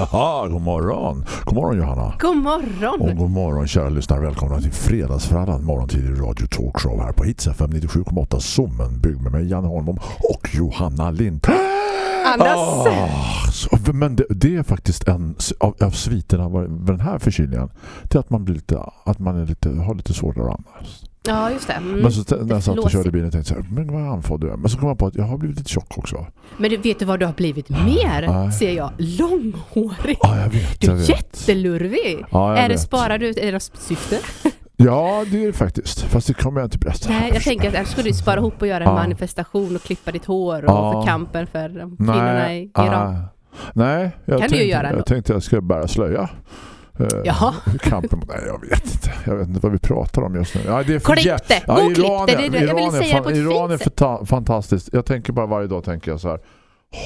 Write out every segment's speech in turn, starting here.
Jaha, god morgon. God morgon Johanna. God morgon. Och god morgon kära lyssnare. Välkomna till Fredagsfrallan, morgontidig radio talkshow här på Hits FM 97,8 Sommen. Bygg med mig Janne Holmom och Johanna Lind. Andas. Ah, så, men det, det är faktiskt en av, av sviterna av den här förkylningen. Är att man blir lite, att man är lite, har lite svårt att andas. Ja, just det. Mm. Men så när jag satt och körde bilen tänkte jag, men vad andfådd du är? Men så kom jag på att jag har blivit lite tjock också. Men du vet du vad du har blivit mer? Nej. Ser jag. Långhårig. Ja, jag vet. Du jag är jättelurvig. Ja, jag är det vet. sparar du är det syfte? Ja, det är det faktiskt. Fast det kommer jag inte berätta. Nej, jag tänker att annars skulle du spara ihop och göra en Ja. manifestation och klippa ditt hår och Ja. för kampen för kvinnorna i Iran. nej, jag Kan du tänkte, ju göra ändå. jag tänkte jag ska bära slöja. Eh, Jaha. Kampen mot, nej jag vet inte. Jag vet inte vad vi pratar om just nu. Ja, det är för Klipp det! Gå Ja, klipp Iran det! är- det, är. Jag Iran vill säga på fan- Iran är fanta- fantastiskt. Jag tänker bara varje dag tänker jag så här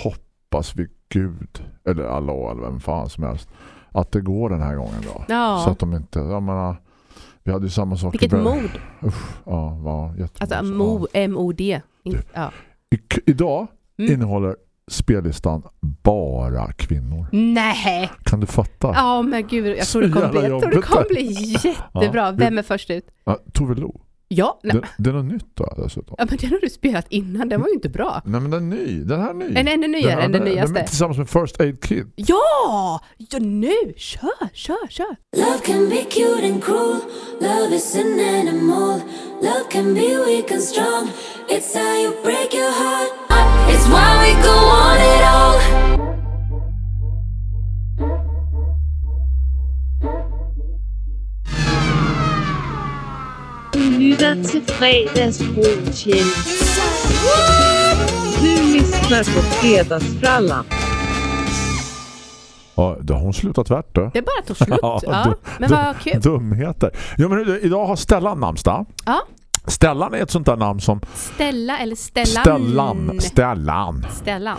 hoppas vi Gud eller Allah eller vem fan som helst att det går den här gången då. Så Ja, att de inte, jag menar vi hade ju samma sak vilket mod. Usch, ja, var. Alltså Ja. mo, M-O-D. Ja. Idag Mm. innehåller spellistan bara kvinnor. Nej! Kan du fatta? Ja, men gud. Jag tror det kommer bli, jag tror det kommer bli jättebra. Vem är först ut? Ja, Tove Lo. Ja, nej. Det, det är något nytt då dessutom. ja men den har du spelat innan. Den var ju inte bra. Nej men den är ny. Den här är ny. En ännu nyare än den Den nyaste. är tillsammans med First Aid Kid. Ja! Ja, nu! Kör, kör, kör! Love can be cute and cruel. Love is an animal. Love can be weak and strong. It's how you break your heart. It's why we go on it all. Fredagsbrunchen. Du lyssnar på Fredagsfrallan. Ja, det har hon slutat tvärt då. Det bara tog slut. Ja, Ja, men vad kul. Dumheter. Ja, men idag har Stellan namnsdag. Ja. Stellan är ett sånt där namn som Stella eller Stellan? Stellan. Stellan. Stellan.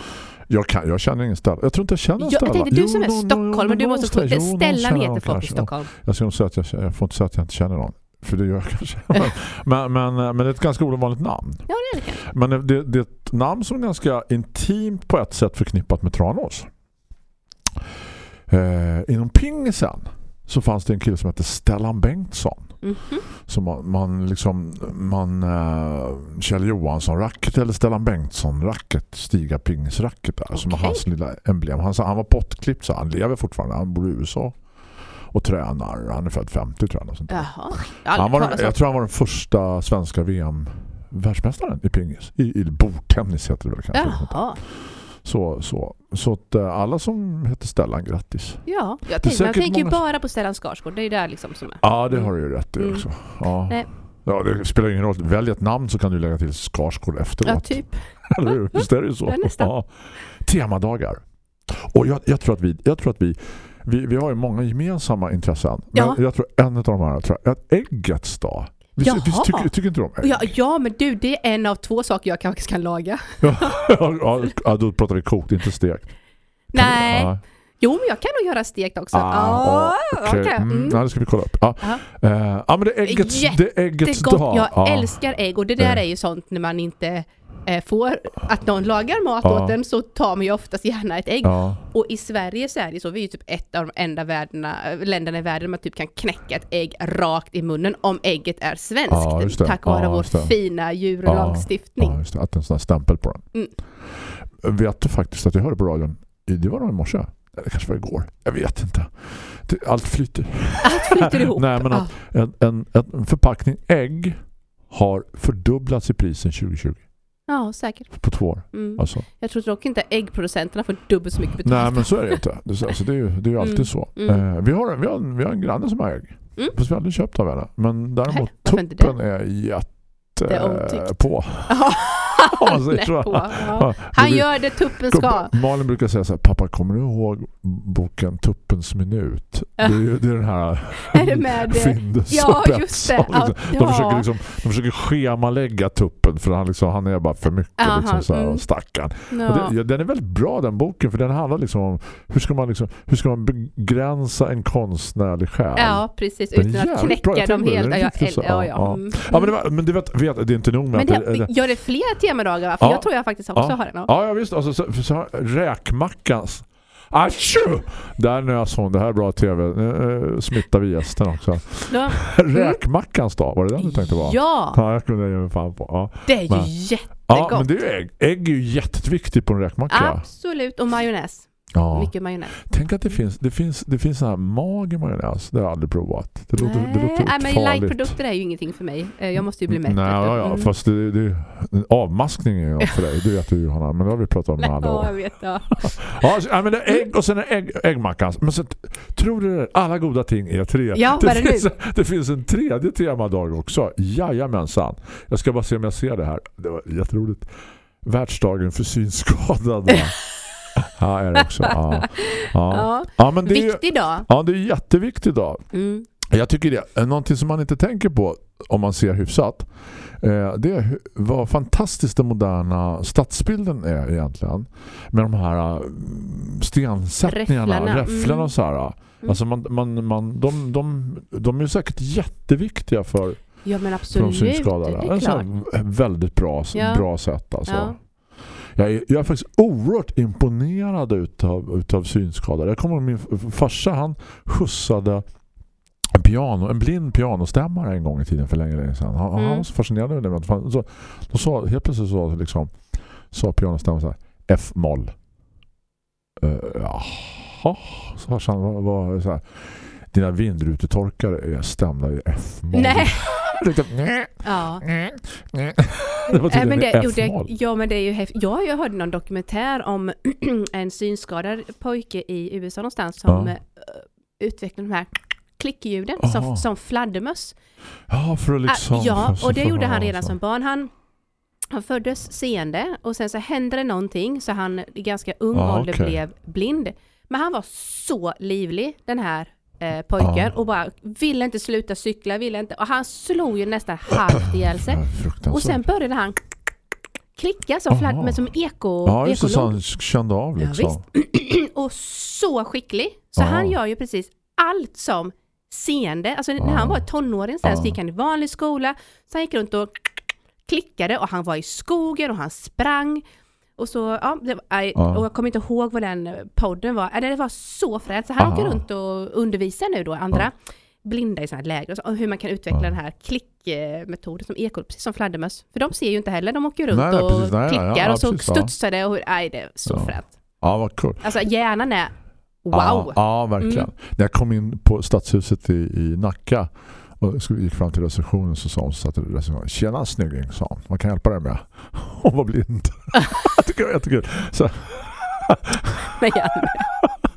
Jag, kan, jag känner ingen Stellan. Jag tror inte jag känner Ja, Stellan. jag tänkte du som är Jo, någon- stockholmare, du måste någon Stellan heter folk i. Stockholm. Jag ska nog säga att jag, jag får inte säga att jag inte känner någon. För det gör jag kanske. men, men, men det är ett ganska ovanligt namn. Ja, det är det. Men det, det är ett namn som är ganska intimt på ett sätt förknippat med Tranås. Eh, inom pingisen så fanns det en kille som hette Stellan Bengtsson. Mhm. Som man, man liksom man eh, Kjell Johansson racket eller Stellan Bengtsson racket Stiga pingisracket där som är Okej. hans lilla emblem. Han, sa- han var pottklippt så han lever fortfarande. Han bor i USA och tränar. Han är född 50 tror jag. Sånt. Jaha. Han var, den- talat jag tror han var den första svenska VM världsmästaren i pingis. I, i bordtennis heter det väl kanske. Jaha. Så, så, så att eh, alla som heter Stellan, grattis. Ja, jag tänker, man tänker ju många- bara på Stellan Skarsgård. Det är ju där liksom som är. Ja, det har du ju rätt i Mm. också. Ja. Nej. Ja, det spelar ingen roll. Välj ett namn så kan du lägga till Skarsgård efteråt. Ja, typ. Eller hur? Visst är det ju så? Ja, nästan. Ja. Temadagar. Och jag, jag tror att vi, jag tror att vi, vi, vi har ju många gemensamma intressen. Men Ja. jag tror en av de här tror jag, att äggets dag. Visst, Jaha. visst tycker, tycker inte om ägg? Ja, ja, men du, det är en av två saker jag kanske kan laga. ja, ja, då pratar vi kokt, inte stekt. Nej. Ja. Jo, men jag kan nog göra stekt också. Ah, Ja, okej. okej. Mm, Mm. ja, det ska vi kolla upp. Ja, Ja. Eh, ja men det är äggets, det är äggets dag. Jag ja. älskar ägg och det där Ja. är ju sånt när man inte eh, får att någon lagar mat Ja. åt en så tar man ju oftast gärna ett ägg. Ja. Och i Sverige så är det så, vi är ju typ ett av de enda världarna, länderna i världen där man typ kan knäcka ett ägg rakt i munnen om ägget är svenskt. Ja, tack vare Ja, vår fina djurlagstiftning. Ja, just det. Att en sån här stämpel på den. Mm. Vet du faktiskt att jag hörde på radion, det var nog i morse, eller kanske var igår, jag vet inte. Allt flyter. Allt flyter ihop. Nej, men att en, en, en förpackning ägg har fördubblats i prisen 2020 ja, säkert. på två år. Mm. Alltså. Jag tror dock inte äggproducenterna får dubbelt så mycket betalt. Nej, men så är det inte. Det, är- alltså, det är ju, det är ju alltid Mm. så. Mm. Eh, vi, har, vi, har, vi har en granne som har ägg. Mm. Fast vi har aldrig köpt av henne. Men däremot Nej, tuppen är jätte är på. Om man säger så. På, ja. Ja, Han det- gör det tuppen ska. Malin brukar säga så här, pappa kommer du ihåg boken Tuppens minut? Det är, ju- det är den här Är det med det? Findus Ja, och just det. Liksom. De, försöker liksom, de försöker schemalägga tuppen för han, liksom, han är bara för mycket Aha, liksom, så här, mm. stackarn. Ja. Och det, ja, den är väldigt bra den boken för den handlar liksom om hur ska man, liksom, hur ska man begränsa en konstnärlig själ. Ja, precis. Den Utan att knäcka Jag dem helt. det. Ja, ja, ja. Mm. Ja, men, det var, men du vet, vet, det är inte nog med Men att det, det, gör det fler temadagar? va? För Ja. jag tror jag faktiskt också Ja. har den. Ja, ja visst. Alltså, så, så, så, räkmackans. Atsju! Där nös hon. Det här är bra tv. Nu eh, smittar vi gästen också. Då, Räkmackans dag, var det den du tänkte vara? ja, Ja, jag kunde ge mig fan på. Ja, det är ju Men- jättegott. ja men det är ju ägg. Ägg är ju jätteviktigt på en räkmacka. Absolut, och majonnäs. Ja. Mycket majonnäs. Tänk att det finns det finns det finns sån här mag i majonnäs. Det har jag aldrig provat. Det låter det låter Nej, men lightprodukter är ju ingenting för mig. Eh, Jag måste ju bli mätt. Nej, ja, ja, Mm. fast det, det, avmaskning är ju för dig. Det vet du Johanna, men det har vi pratat om alla Ja, år. jag vet. Ja. Ja, ja, men det är ägg och sen är ägg, äggmackan. Men så, tror du det? Alla goda ting är tre. Ja, vad är det finns, det finns en tredje temadag också. Jajamensan. Jag ska bara se om jag ser det här. Det var jätteroligt. Världsdagen för synskadade. Ja, är det också. Ja, ja. Ja. men det är, Viktig dag. ja, det är jätteviktigt då. Mm. Jag tycker det är någonting som man inte tänker på om man ser hyfsat. Eh, det är vad fantastiskt den moderna stadsbilden är egentligen. Med de här mm, stensättningarna, Räfflarna, räfflarna mm. och så här. Alltså man, man, man, de, de, de är säkert jätteviktiga för, Ja, men för de absolut. Det synskadade. är En klart. här väldigt bra, Ja. bra sätt alltså. Ja. Jag är, jag är faktiskt oerhört imponerad utav, utav synskadade. Jag kommer ihåg min farsa, han skjutsade en, piano, en blind pianostämmare en gång i tiden för länge, länge sedan. Han, han Mm. var så fascinerad av det. Fan, Så, de sa, helt plötsligt så liksom, sa pianostämmaren så här, F-moll. Uh, jaha, så farsan var, var så här, dina vindrutetorkare är stämda i F-moll. Nej. Ja. Det men det, jo, det, F-moll. ja, men det är ju häftigt. Ja, jag hörde någon dokumentär om en synskadad pojke i USA någonstans som Ja. eh, utvecklade de här klickljuden Aha. som, som fladdermöss. Ja, för att liksom... Ah, ja, för- och det gjorde han ja, redan som barn. Han, han föddes seende och sen så hände det någonting så han i ganska ung Ah, ålder okej. blev blind. Men han var så livlig den här eh, pojken Ja. och bara ville inte sluta cykla, ville inte. Och han slog ju nästan halvt ihjäl sig. Ja. Och sen började han klicka som, fladd, men som eko, Ja, just det, så han kände av Ja, liksom. Och så skicklig. Så Ja. han gör ju precis allt som seende. Alltså när Ja. han var tonåring sen Ja. så gick han i vanlig skola. Så han gick runt och klickade och han var i skogen och han sprang. Och så, ja, det, aj, Ja. och jag kommer inte ihåg vad den podden var. Äh, Det var så fränt. Så han Aha. åker runt och undervisar nu då andra blinda i sådana här läger och, så, och hur man kan utveckla Ja. den här klickmetoden som ekol, precis som fladdermöss. För de ser ju inte heller, de åker runt Nej, och precis. Nej, klickar ja, och så precis, ja. studsar det och hur, aj, det är så Ja. fränt. Ja, vad kul. Alltså hjärnan är wow. Ja, ja verkligen. Mm. När jag kom in på stadshuset i, i Nacka och skulle- gick fram till receptionen så sa hon så satt i receptionen, Tjena snygging, sa hon. Vad kan jag hjälpa dig med? Hon var blind. det tycker det var jättekul. Så, Nej,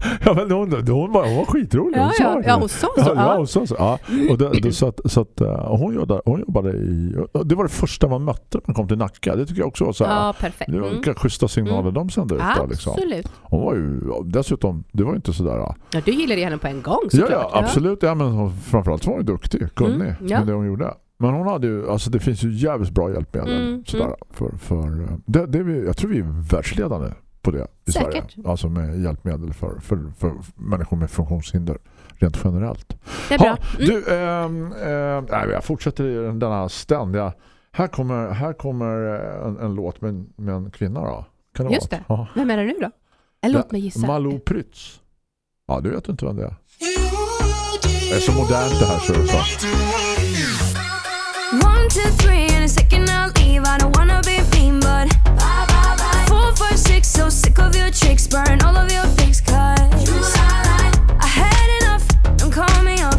ja, men hon, hon, var, hon var skitrolig. ja, ja, ja, hon sa så. Ja, ja, Ja. hon sa så. Ja. Och det, det, så att, så att, eh, hon, jobbade, hon jobbade i... Det var det första man mötte när man kom till Nacka. Det tycker jag också var så här. ja, perfekt. Det var Mm. schyssta signaler Mm. de sände ut där liksom. Absolut. Hon var ju dessutom, det var ju inte sådär. Ja, Ja, du gillade henne på en gång ja, såklart. absolut. Ja, men framförallt var hon ju duktig, kunnig Mm, ja. med det hon gjorde. Men hon hade ju, alltså det finns ju jävligt bra hjälpmedel Mm, sådär, mm. för, för eh, det, det vi, jag tror vi är världsledande på det i Säkert. Sverige. Alltså med hjälpmedel för, för, för människor med funktionshinder rent generellt. Det är bra. Mm. du, ehm, nej, jag fortsätter i denna ständiga... Här kommer, här kommer eh, en, en låt med, en- med en kvinna då. Kan det Just vara? det. Ja. Vem är det nu då? Eh, Låt mig gissa. Malou Prytz. Ja, du vet inte vem det är. Det är så modernt det här så det så. One, two, three, in a second I'll leave. I don't wanna be mean, but four, five, six, so sick of your tricks, burn all of your pics, cause I had enough. Don't call me up.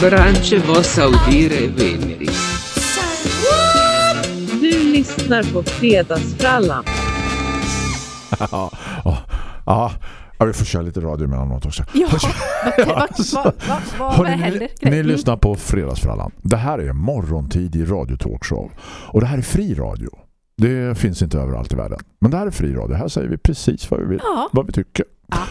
Branche vos audire veneris. Du lyssnar på Fredagsfrallan. ja, ja, ja, vi får köra lite radio emellanåt också. Ja, vad, vad, vad, vad, vad, händer? ni, ni lyssnar på Fredagsfrallan. Det här är morgontidig radiotalkshow. Och det här är fri radio. Det finns inte överallt i världen. Men det här är fri radio. Här säger vi precis vad vi, vill, Ja. vad vi tycker.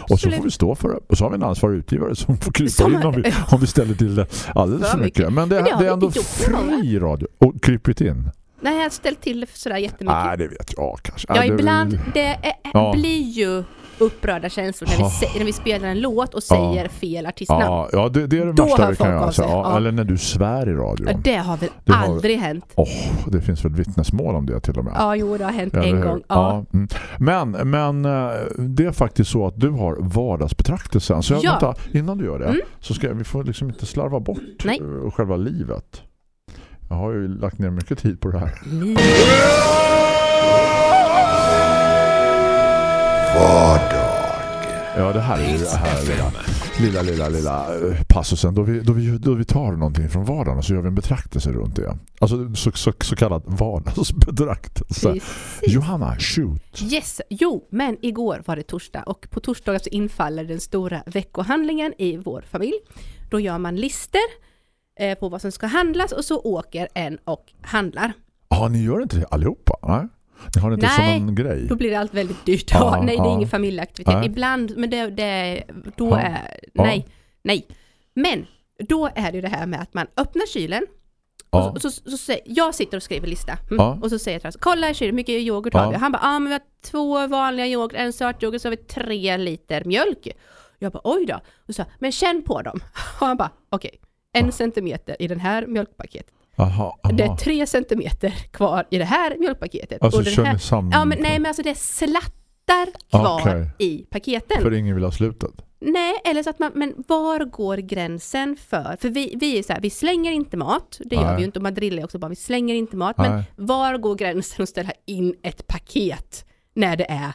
Och så får vi Absolut. stå för det. Och så har vi en ansvarig utgivare som får krypa Som- in om vi, om vi ställer till det alldeles För mycket. Men det, Men det det är ändå fri radio. Och krypit in? Nej, jag har ställt till sådär jättemycket. Nej, det vet jag kanske. Ja, ibland. Det är, Ja. blir ju upprörda känslor när vi, sä- när vi spelar en låt och säger fel artistnamn. Ja, ja det, det är det Då värsta vi kan av sig. Ja. Eller när du svär i radio. Ja, det har väl Det har- aldrig hänt? Åh, det finns väl vittnesmål om det till och med. Ja, jo, det har hänt Eller en hur? gång. Ja. mm. Men, men eh, det är faktiskt så att du har vardagsbetraktelsen. Så jag, Ja. vänta, innan du gör det Mm. så ska vi får liksom inte slarva bort Nej. eh, själva livet. Jag har ju lagt ner mycket tid på det här. Ja, det här är ju det här lilla, lilla, lilla, lilla eh, passusen då vi, då, vi, då vi tar någonting från vardagen och så gör vi en betraktelse runt det. Alltså så, så, så kallad vardagsbetraktelse. Precis. Johanna, shoot. Yes, jo, men igår var det torsdag och på torsdagar så infaller den stora veckohandlingen i vår familj. Då gör man lister eh, på vad som ska handlas och så åker en och handlar. Ja, ni gör inte det allihopa? Nej. Ni har det inte Nej, som en grej? Då blir det allt väldigt dyrt. Ja, Ja, nej, det är ingen familjeaktivitet. Nej. Ibland, men det, det då är, nej, nej. Men då är det det här med att man öppnar kylen Ja. och så, så, så, säger, jag sitter och skriver lista. Mm. Ja. Och så säger jag kolla i kylen, hur mycket yoghurt Ja. har vi? Han bara, ah, men vi har två vanliga yoghurt, en söt yoghurt, så har vi tre liter mjölk. Jag bara, oj då. Och så, men känn på dem. Och han bara, okej, en centimeter i den här mjölkpaketet. Aha, aha. Det är tre centimeter kvar i det här mjölkpaketet. Alltså och den här, samman? Ja, men nej, men alltså det är slattar kvar Okej. i paketen. För ingen vill ha slutet. Nej, eller så att man, men var går gränsen för? För vi, vi är så här, vi slänger inte mat, det gör Nej. vi ju inte, och man drillar också bara, vi slänger inte mat, Nej. men var går gränsen att ställa in ett paket när det är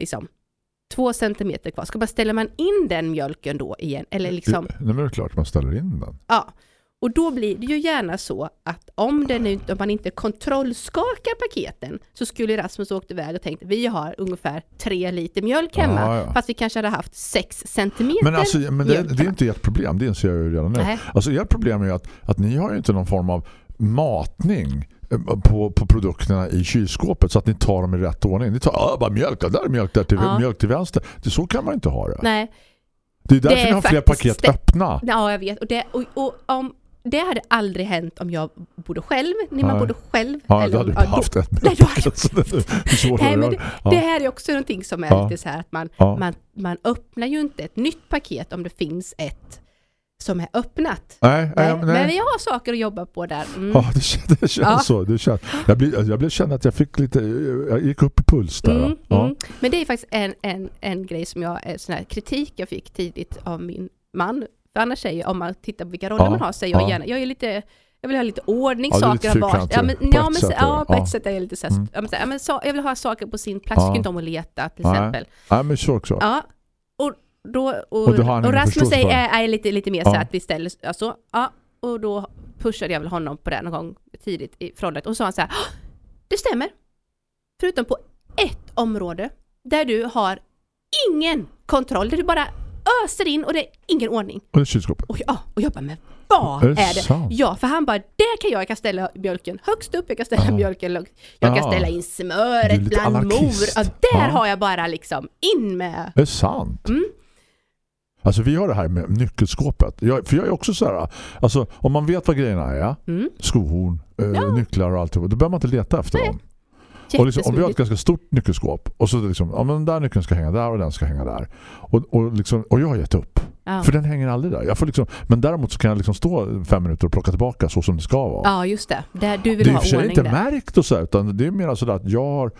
liksom två centimeter kvar? Ska man ställa man in den mjölken då igen? Eller liksom, Nej, men det är klart man ställer in den. ja. Och då blir det ju gärna så att om, inte, om man inte kontrollskakar paketen så skulle Rasmus åkt iväg och tänkt vi har ungefär tre liter mjölk hemma Ja, ja. fast vi kanske hade haft sex centimeter Men, alltså, men det, det är inte ert problem, det inser jag ju redan nu. Nej. Alltså ert problem är ju att, att ni har ju inte någon form av matning eh, på, på produkterna i kylskåpet så att ni tar dem i rätt ordning. Ni tar ah, bara mjölk, där är mjölk där till, Ja. mjölk till vänster. Det, så kan man inte ha det. Nej, Det är därför Det är ni har fler paket det- öppna. ja jag vet. Och det, och, och, om, det hade aldrig hänt om jag bodde själv, när man bodde själv. Ja, eller då hade du ja, haft ett Nej, då hade- det Nej, Ja. det här är också någonting som är Ja. lite så här att man, Ja. man, man öppnar ju inte ett nytt paket om det finns ett som är öppnat. Nej, Nej, nej, Men vi har saker att jobba på där. Mm. Ja, det, kän- det känns Ja. så. Det känns, jag, blir, jag blev känna att jag fick lite, jag gick upp i puls där. Mm, ja. mm. Men det är faktiskt en, en, en grej som jag, sån här kritik jag fick tidigt av min man. För annars säger jag, om man tittar på vilka roller Ja, man har, säger jag ja. gärna, jag är lite jag vill ha lite ordning, Ja, saker har varit... Ja, men, på ja, ett men, sätt, ja, på ja. ett sätt är jag lite så här, Mm. ja, men, så, ja, men så, jag vill ha saker på sin plats, Ja. tycker inte om att leta till exempel. Nej, men så också. Ja, och, då, och, Och och Rasmus förståelse är, är, är lite, lite mer så Ja. att vi ställer, alltså, ja, och då pushade jag väl honom på det någon gång tidigt i fråndet och så sa han så här, "Ah, det stämmer. Förutom på ett område där du har ingen kontroll, där du bara öser in och det är ingen ordning. Och det är kylskåpet. Och, ja, och jag bara, men vad Är är det sant? Ja, för han bara, där kan jag, jag kan ställa mjölken högst upp, jag kan ställa Ja. mjölken lågt, jag kan Ja. ställa in smöret bland mor. anarkist. Ja, där Ja. har jag bara liksom in med Det är sant. Mm. Alltså vi har det här med nyckelskåpet. Jag, för jag är också så här, alltså om man vet vad grejerna är, Mm. skohorn, eh, nycklar och allt, då behöver man inte leta efter dem. Och liksom, om vi har ett ganska stort nyckelskåp och så det liksom, ja men den där nyckeln ska hänga där och den ska hänga där. Och, och, liksom, och jag har gett upp. Ja. För den hänger aldrig där. Jag får liksom, men däremot så kan jag liksom stå fem minuter och plocka tillbaka så som det ska vara. Ja, just det. Där du vill det är ha ordning inte där. märkt och så här, utan det är mer så att jag har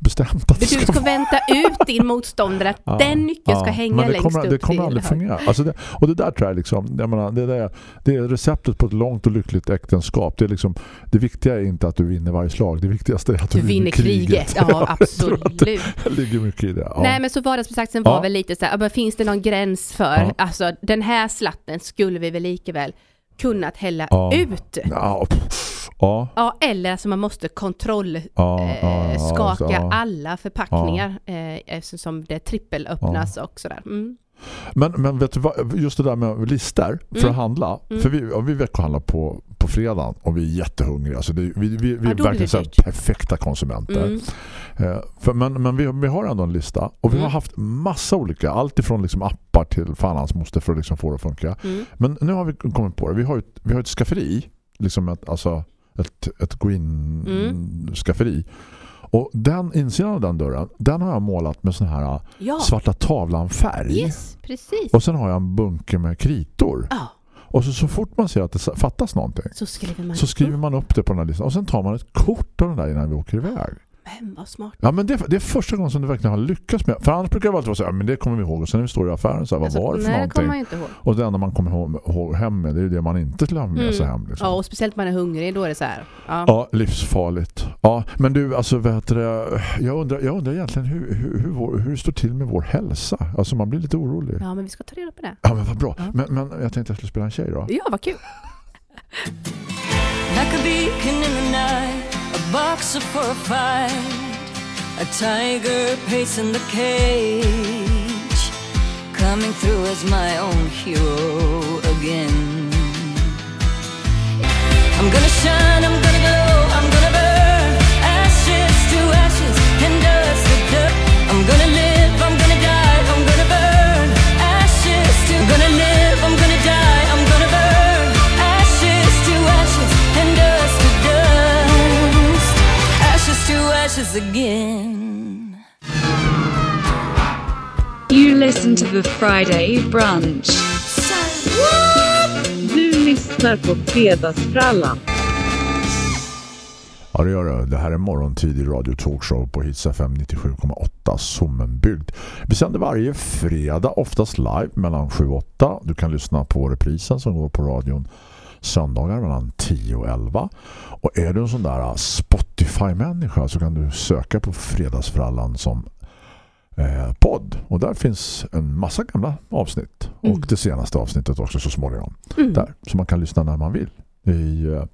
bestämt att det Du ska ska vänta ut din motståndare att Ja, den nyckeln ska ja, hänga men det längst kommer, upp Det kommer aldrig fungera. Alltså det, och det där tror jag liksom, jag menar, det, där, det är receptet på ett långt och lyckligt äktenskap. Det, är liksom, det viktiga är inte att du vinner varje slag. Det viktigaste är att du, Du vinner kriget. Ja, tror att absolut. Det ligger mycket i det. Ja. Nej men så vardagsbetraktelsen var Ja. väl lite så här, ja, finns det någon gräns för, Ja. alltså den här slatten skulle vi väl lika väl kunnat hälla Ja. ut. Ja, ja, Ja, eller alltså man måste kontroll ja, ja, eh, alla förpackningar eh, eftersom det trippelöppnas och sådär. Mm. Men, men vet du vad, just det där med listor för Mm. att handla. Mm. För vi, ja, vi veckohandlar på, på fredagen och vi är jättehungriga. Alltså det, vi, vi, vi Ja, är det verkligen så perfekta konsumenter. Mm. Eh, för, men men vi, vi har ändå en lista och vi Mm. har haft massa olika, allt ifrån liksom appar till fan hans moster för att liksom få det att funka. Mm. Men nu har vi kommit på det. Vi har ett, vi har ett skafferi, liksom ett, alltså ett, ett gå in Mm. skafferi. Och den insidan av den dörren, den har jag målat med sån här Ja, svarta tavlan färg. yes, precis. Och sen har jag en bunke med kritor. Ja, Och så, så fort man ser att det fattas någonting så skriver man så skriver man upp det på den här listan. Och sen tar man ett kort av den där innan vi åker iväg. Men vad smart. Ja, men det, det är första gången som du verkligen har lyckats med. För annars brukar jag alltid vara så här, men det kommer vi ihåg. Och sen när vi står i affären så här, vad Alltså, var det för nej, det någonting? kommer man inte ihåg. Och det enda man kommer ihåg, hem med, det är ju det man inte skulle ha med sig Mm. hem. Liksom. Ja, och speciellt när man är hungrig, då är det så här. Ja. Ja, livsfarligt. Ja, men du, alltså vet du, det, jag, undrar, jag undrar egentligen hur, hur, hur, vår, hur det står till med vår hälsa. Alltså man blir lite orolig. Ja, ja, men vi ska ta reda på det. men vad bra. Ja. Men, men jag tänkte att jag skulle spela en tjej då. Ja, vad kul. Like a beacon in the night, boxer for a fight, a tiger pacing the cage, coming through as my own hero again. I'm gonna shine, I'm gonna glow, I'm gonna burn, ashes to ashes and dust to dust. I'm gonna live, ashes again. You listen to the Friday brunch. Du lyssnar på Fredagsfrallan. Ja, det gör det. Det här är morgontid i Radio Talkshow på Hits FM 97,8 Sommenbygd. Vi sänder varje fredag, oftast live mellan 7 och 8. Du kan lyssna på reprisen som går på radion söndagar mellan 10 och 11. Och är du en sån där Spotify-människa så kan du söka på Fredagsfrallan som eh, podd. Och där finns en massa gamla avsnitt. Mm. Och det senaste avsnittet också så småningom. Mm. Där. Så man kan lyssna när man vill. I, eh,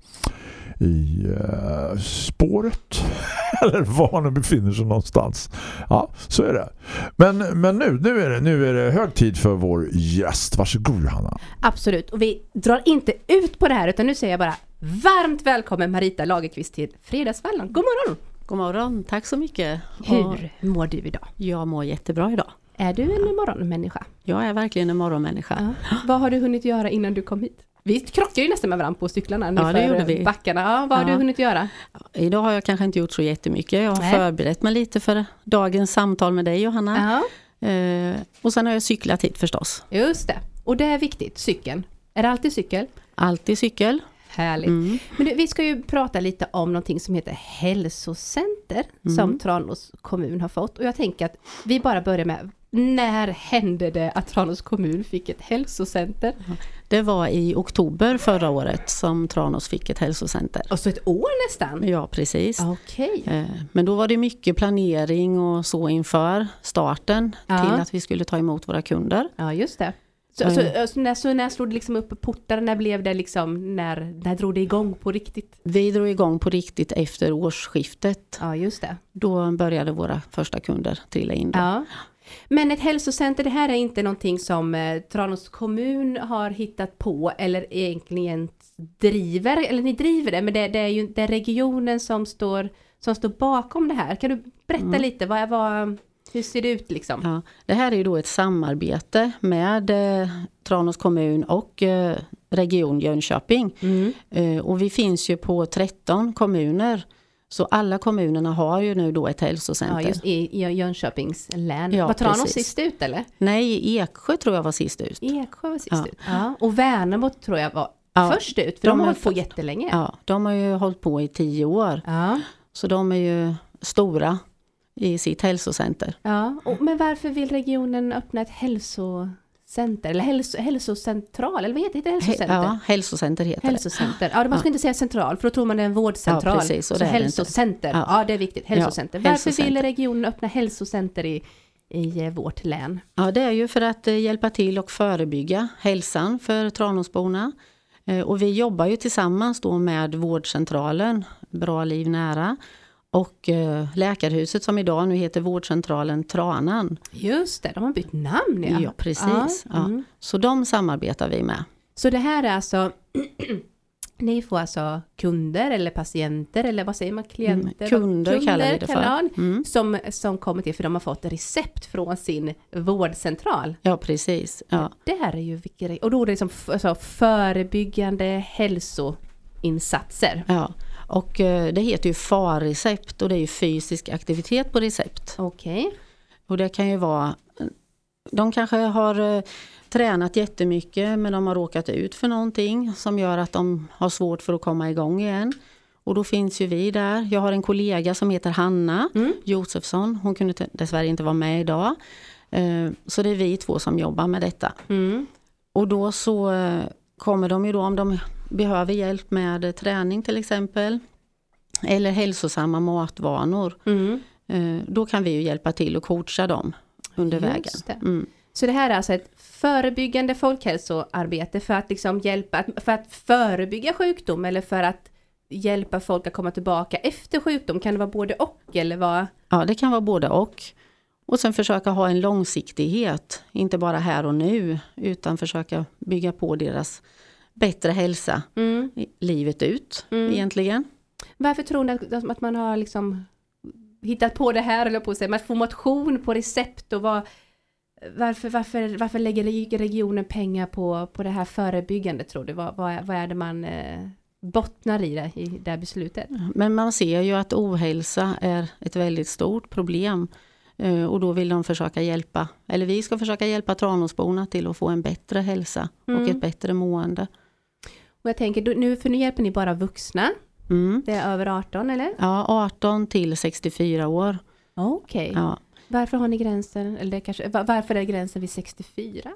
i eh, spåret eller var nu befinner sig någonstans. Ja, så är det. Men, men nu, nu, är det, nu är det hög tid för vår gäst. Varsågod Johanna. Absolut, och vi drar inte ut på det här utan nu säger jag bara varmt välkommen Marita Lagerqvist till Fredagsvallan. God morgon! God morgon, tack så mycket. Och Hur mår du idag? Jag mår jättebra idag. Är du en morgonmänniska? Jag är verkligen en morgonmänniska. Ja. Vad har du hunnit göra innan du kom hit? Vi krockade ju nästan med varandra på cyklarna Ja, det gjorde vi. backarna. Ja, vad har Ja. du hunnit göra? Idag har jag kanske inte gjort så jättemycket. Jag har Nej. förberett mig lite för dagens samtal med dig Johanna. Ja, Eh, och sen har jag cyklat hit förstås. just det. Och det är viktigt, cykeln. Är det alltid cykel? Alltid cykel. Härligt. Mm. Men du, vi ska ju prata lite om någonting som heter hälsocenter som Tranås kommun har fått. Och jag tänker att vi bara börjar med, när hände det att Tranås kommun fick ett hälsocenter? Det var i oktober förra året som Tranås fick ett hälsocenter. Alltså ett år nästan? Ja, precis. Okej. Eh, Men då var det mycket planering och så inför starten Ja. till att vi skulle ta emot våra kunder. Ja, just det. Så, Mm. så, så, när, så när slog det liksom upp portar? När blev det liksom, när, när drog det igång på riktigt? Vi drog igång på riktigt efter årsskiftet. Ja, just det. Då började våra första kunder trilla in. Då. Ja. Men ett hälsocenter, det här är inte någonting som eh, Tranås kommun har hittat på eller egentligen driver, eller ni driver det, men det, det är ju det är regionen som står, som står bakom det här. Kan du berätta lite, vad, vad, hur ser det ut liksom? Ja, det här är ju då ett samarbete med eh, Tranås kommun och eh, Region Jönköping. Mm. Eh, och vi finns ju på 13 kommuner. Så alla kommunerna har ju nu då ett hälsocenter. Ja, just i, i Jönköpings län. Ja, var Tranås sist ut eller? Nej, Eksjö tror jag var sist ut. Eksjö var sist Ja. ut. Ja. Och Värnamo tror jag var Ja, först ut, för de, de har hållit på jättelänge. Ja, de har ju hållit på i tio år. Ja. Så de är ju stora i sitt hälsocenter. Ja, och, men varför vill regionen öppna ett hälsocenter? Eller hälso, hälsocentral, eller vad heter det? Hälsocenter? Ja, hälsocenter heter det. Hälsocenter. Ja, man ska Ja. inte säga central, för då tror man det är en vårdcentral. Ja, precis, och så det det hälsocenter, ja. Ja. det är viktigt. Hälsocenter. Varför hälsocenter. vill regionen öppna hälsocenter i, i eh, vårt län? Ja, det är ju för att eh, hjälpa till och förebygga hälsan för Tranåsborna. Eh, Och vi jobbar ju tillsammans då med vårdcentralen, Bra liv nära, och eh, Läkarhuset som idag nu heter vårdcentralen Tranan. Just det, de har bytt namn ja. Ja, precis. Ja. mm. Så de samarbetar vi med. Så det här är alltså Ni får alltså kunder eller patienter eller vad säger man? Klienter? Mm, kunder kallar vi det för. Mm. Som, som kommer till för de har fått recept från sin vårdcentral. Ja, precis. Ja. Det här är ju vilket, och då är det liksom alltså, förebyggande hälsoinsatser. Ja. Och eh, det heter ju FAR-recept och det är ju fysisk aktivitet på recept. Okej. Och det kan ju vara, de kanske har eh, tränat jättemycket men de har råkat ut för någonting som gör att de har svårt för att komma igång igen. Och då finns ju vi där. Jag har en kollega som heter Hanna Mm. Josefsson. Hon kunde dessvärre inte vara med idag. Eh, Så det är vi två som jobbar med detta. Mm. Och då så kommer de ju då om de behöver hjälp med träning till exempel. Eller hälsosamma matvanor. Mm. Eh, Då kan vi ju hjälpa till och coacha dem under Just vägen. det. Mm. Så det här är alltså ett förebyggande folkhälsoarbete för att liksom hjälpa, för att förebygga sjukdom eller för att hjälpa folk att komma tillbaka efter sjukdom? Kan det vara både och eller vad? Ja, det kan vara både och. Och sen försöka ha en långsiktighet, inte bara här och nu, utan försöka bygga på deras bättre hälsa Mm. livet ut Mm. egentligen. Varför tror ni att, att man har liksom hittat på det här, eller på att säga, man får motion på recept och vad, varför, varför, varför lägger reg- regionen pengar på, på det här förebyggande tror du? Vad, vad, är, vad är det man eh, bottnar i det, i det här beslutet? Men man ser ju att ohälsa är ett väldigt stort problem. Eh, Och då vill de försöka hjälpa, eller vi ska försöka hjälpa Tranåsborna till att få en bättre hälsa Mm. och ett bättre mående. Och jag tänker, nu, för nu hjälper ni bara vuxna, Mm. det är över 18 eller? Ja, 18 till 64 år. Okej. Ja. Varför har ni gränsen, eller det kanske, va- varför är gränsen vid 64?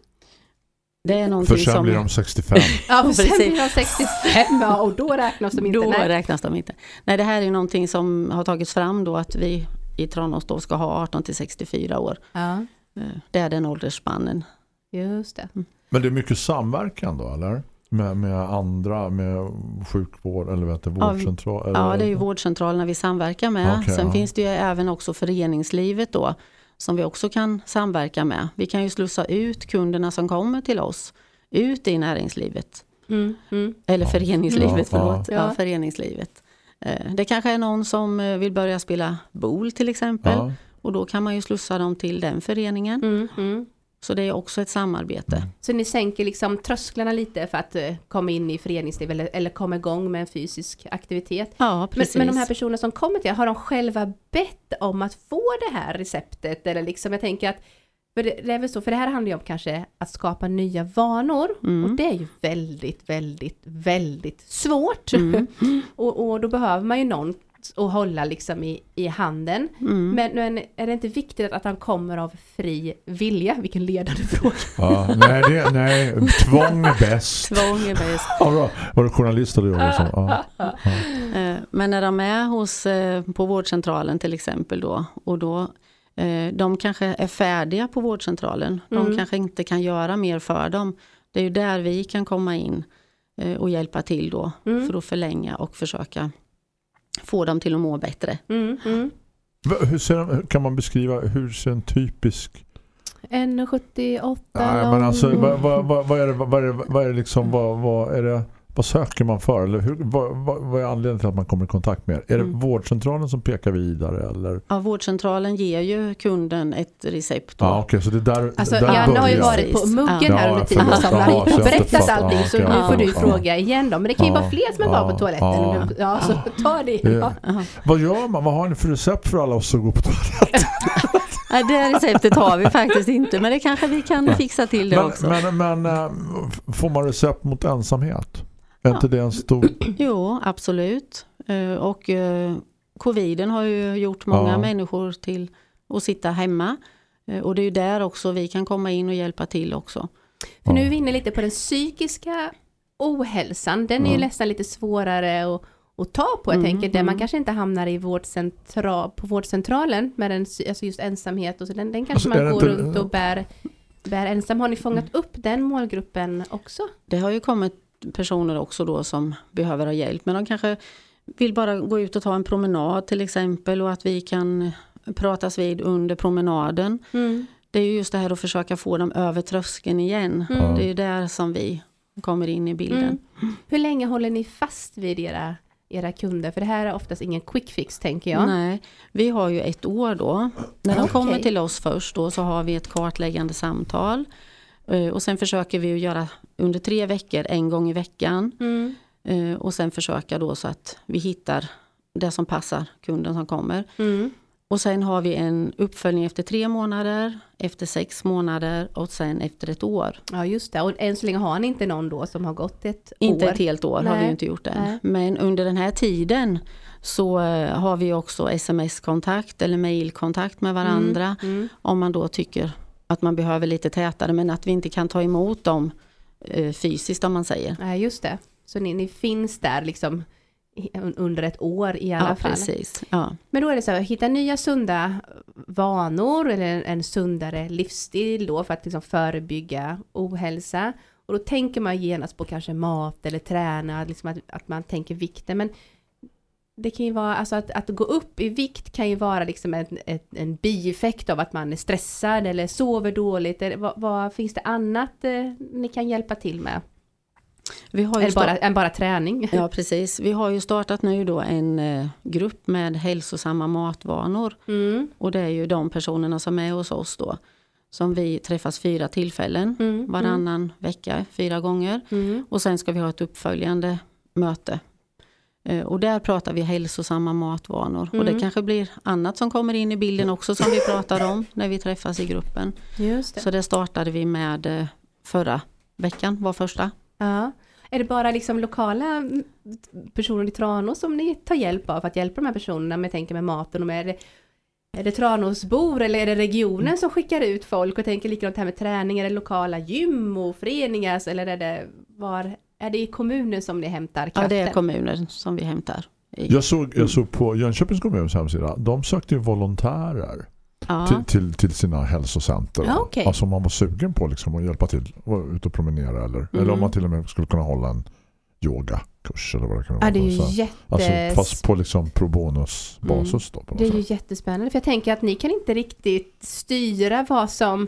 Det är någonting För sen som... blir de 65. Ja, för sen blir de 65 ja, och då räknas de inte. Då nej. räknas de inte. Nej, det här är någonting som har tagits fram då att vi i Tranås då ska ha 18 till 64 år. Ja, Eh, Det är den åldersspannen. just det. Men det är mycket samverkan då, eller? Med, med andra, med sjukvård eller vet du, Ja, vårdcentral? eller? Ja, det är ju vårdcentralerna vi samverkar med. Okej, Sen ja. finns det ju även också föreningslivet då som vi också kan samverka med. Vi kan ju slussa ut kunderna som kommer till oss ut i näringslivet. Mm, mm. Eller föreningslivet, Ja, förlåt. ja. Ja. föreningslivet. Eh, Det kanske är någon som eh, vill börja spela bowl till exempel. Ja. Och då kan man ju slussa dem till den föreningen. Mm, mm. Så det är också ett samarbete. Så ni sänker liksom trösklarna lite för att eh, komma in i föreningsliv eller, eller komma igång med en fysisk aktivitet. Ja, Men, precis. men de här personerna som kommer till er, har de själva bett om att få det här receptet? Eller liksom, jag tänker att, för det, det är väl så, för det här handlar ju om kanske att skapa nya vanor. Mm. Och det är ju väldigt, väldigt, väldigt svårt. Mm. och, och då behöver man ju någon att hålla liksom i, i handen. Mm. Men, men är det inte viktigt att han kommer av fri vilja? Vilken ledande fråga. Ja, nej, det, nej, tvång är bäst. Tvång är bäst. Ja, bra. Var det journalister du jobbade som? Ja. Eh, Men när de är hos, eh, på vårdcentralen till exempel då och då eh, de kanske är färdiga på vårdcentralen. De Mm. kanske inte kan göra mer för dem. Det är ju där vi kan komma in och hjälpa till då Mm. för att förlänga och försöka få dem till att må bättre. Mm, mm. Hur ser kan man beskriva hur ser en typisk 1,78 Nej, men alltså vad, vad, vad, vad är det vad är det, vad är det liksom vad, vad är det vad söker man för eller hur, vad, vad, vad är anledningen till att man kommer i kontakt med er? Är det Mm. vårdcentralen som pekar vidare eller? Ja, vårdcentralen ger ju kunden ett recept. Ja, okej, så det är där, Alltså där Janne har ju varit på muggen Ja, här under tiden som har berättat allting Ja, så nu får du fråga igen då. Men det kan ju Ja, vara fler som är ja, på toaletten. ja, så ta det. Det- Ja. Vad gör man? Vad har ni för recept för alla oss som går på toaletten? Nej, det receptet har vi faktiskt inte men det kanske vi kan fixa till det Men, också. men, men äh, får man recept mot ensamhet? Är inte det en stor... Jo, absolut. Eh, Och eh, coviden har ju gjort många Ja. människor till att sitta hemma. Eh, Och det är ju där också vi kan komma in och hjälpa till också. För nu är vi inne lite på den psykiska ohälsan. Den är ju Ja. nästan lite svårare att, att ta på. Jag Mm, tänker där man mm. kanske inte hamnar i vårdcentra, på vårdcentralen med den, alltså just ensamhet och så. Den, den kanske Alltså, man går inte- runt och bär, bär ensam. Har ni fångat upp den målgruppen också? Det har ju kommit personer också då som behöver ha hjälp. Men de kanske vill bara gå ut och ta en promenad till exempel och att vi kan pratas vid under promenaden. Mm. Det är ju just det här att försöka få dem över tröskeln igen. Mm. Det är ju där som vi kommer in i bilden. Mm. Hur länge håller ni fast vid era, era kunder? För det här är oftast ingen quick fix tänker jag. Nej, vi har ju ett år då. När de Okej. kommer till oss först då så har vi ett kartläggande samtal. Eh, Och sen försöker vi att göra under tre veckor, en gång i veckan. Mm. Eh, Och sen försöka då så att vi hittar det som passar kunden som kommer. Mm. Och sen har vi en uppföljning efter tre månader, efter sex månader och sen efter ett år. Ja just det, och än så länge har ni inte någon då som har gått ett Inte år? ett helt år har Nej. vi ju inte gjort än. Nej. Men under den här tiden så eh, har vi också sms-kontakt eller mail-kontakt med varandra. Mm. Om man då tycker att man behöver lite tätare men att vi inte kan ta emot dem fysiskt om man säger. Nej just det, så ni, ni finns där liksom under ett år i alla Ja, fall. precis. Ja. Men då är det så här, hitta nya sunda vanor eller en, en sundare livsstil då för att liksom förebygga ohälsa. Och då tänker man genast på kanske mat eller träna, liksom att, att man tänker vikten. Men det kan ju vara, alltså att, att gå upp i vikt kan ju vara liksom en, ett, en bieffekt av att man är stressad eller sover dåligt. Eller, vad, vad finns det annat eh, ni kan hjälpa till med? Vi har Eller bara, än bara träning? Ja precis. Vi har ju startat nu då en eh, grupp med hälsosamma matvanor. Mm, Och det är ju de personerna som är hos oss då. Som vi träffas fyra tillfällen mm, varannan vecka, fyra gånger. mm, Och sen ska vi ha ett uppföljande möte. Eh, Och där pratar vi hälsosamma matvanor. Och Mm. det kanske blir annat som kommer in i bilden också som vi pratar om när vi träffas i gruppen. just det. Så det startade vi med eh, förra veckan, var första. Ja. Är det bara liksom lokala mm, personer i Tranås som ni tar hjälp av för att hjälpa de här personerna med, tänker med maten? Och med, är, det, är det Tranåsbor eller är det regionen som skickar ut folk och tänker likadant här med träning? Är det lokala gym och föreningar eller är det, var, är det i kommunen som ni hämtar kraften? Ja, det är kommuner som vi hämtar. i. Jag såg, jag såg på Jönköpings kommuns hemsida. De sökte ju volontärer Ja. till, till, till sina hälsocenter. Ja, okej. Alltså om man var sugen på liksom att hjälpa till och vara ute och promenera eller, eller om Mm. man till och med skulle kunna hålla en yogakurs eller vad det kan vara. Ja, det är ju Så här. jätte... Alltså fast på liksom pro bonus basis då. Det är ju sätt. jättespännande, för jag tänker att ni kan inte riktigt styra vad som